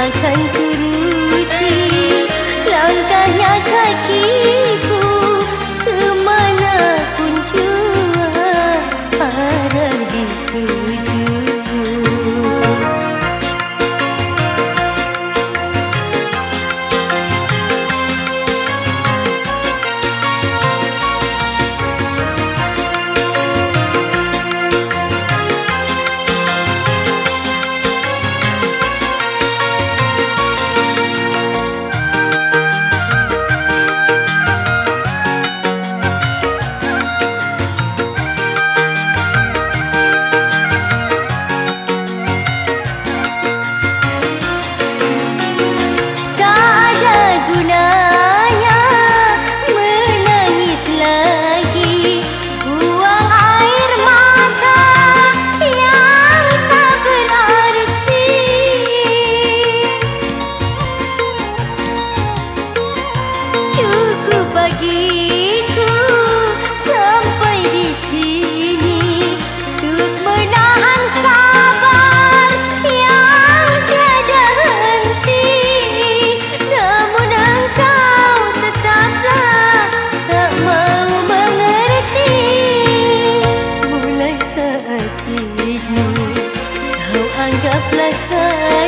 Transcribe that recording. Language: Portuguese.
打开 anggaplah saya